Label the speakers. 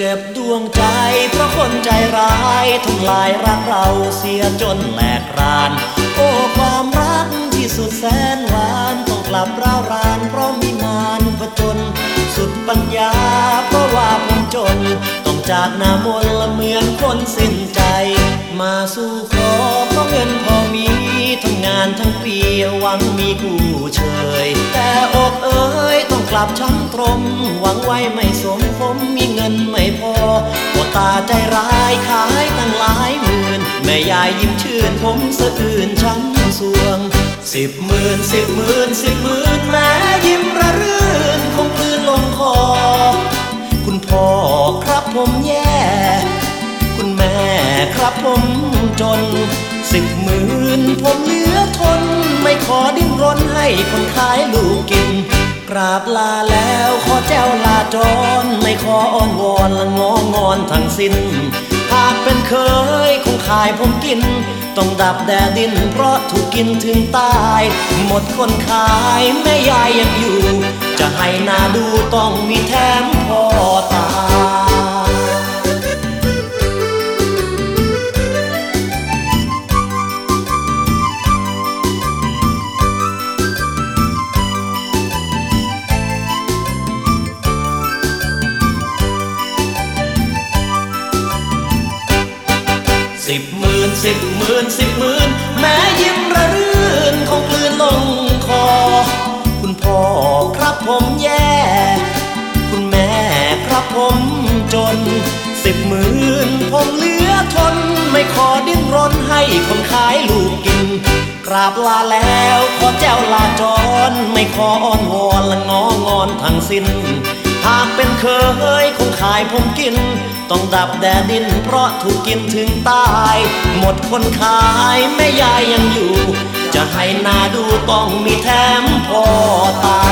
Speaker 1: จ็บดวงใจ เพราะคนใจร้ายทำลายรักเราเสียจนแหลกราน โอ้ความรักที่สุดแสนหวานต้องกลับร้าวราน เพราะมีงานผจญสุดปัญญา เพราะว่าผมจน ต้องจากหน้ามน์ละเหมือนคนสิ้นใจ มาสู่ขอเพราะเงินพอมีทำงานทั้งปีหวังมีผู้เชย ขับช้ำตรม หวังไว้ไม่สมผมมีเงินไม่พอปวดตาใจร้ายขายตั้งหลายหมื่น แม่ยายยิ้มชื่นผมสะอื่นช้ำสวง สิบหมื่นสิบหมื่นสิบหมื่นแม่ยิ้มระรื่นคงคลื่นลงคอ คุณพ่อครับผมแย่ คุณแม่ครับผมจนสิบหมื่นผมเหลือทน ไม่ขอดิ้นรนให้คนขายลูกกิน กราบลาแล้วขอแจ้วลาจรไม่ขออ้อนวอนละงองอนทั้งสิ้น หากเป็นเคยคงขายผมกิน ต้องดับแดดดินเพราะถูกกินถึงตาย หมดคนขายแม่ยายยังอยู่ จะให้หนาดูต้องมีแถมพอ สิบหมื่นสิบหมื่นสิบหมื่นแม้ยิ้มระรื่นคงกลืนลงคอ คุณพ่อครับผมแย่ คุณแม่ครับผมจน สิบหมื่นผมเหลือทน ไม่ขอดิ้นรนให้คนขายลูกกิน กราบลาแล้วขอแจ้วลาจร ไม่ขออ้อนวอนละงองอนทั้งสิ้นากเป็นเคยคงขายผมกิน ต้องดับแดดดิน เพราะถูกกินถึงตาย หมดคนขายแม่ยายยังอยู่ จะให้หนาดูต้องมีแถมพ่อตา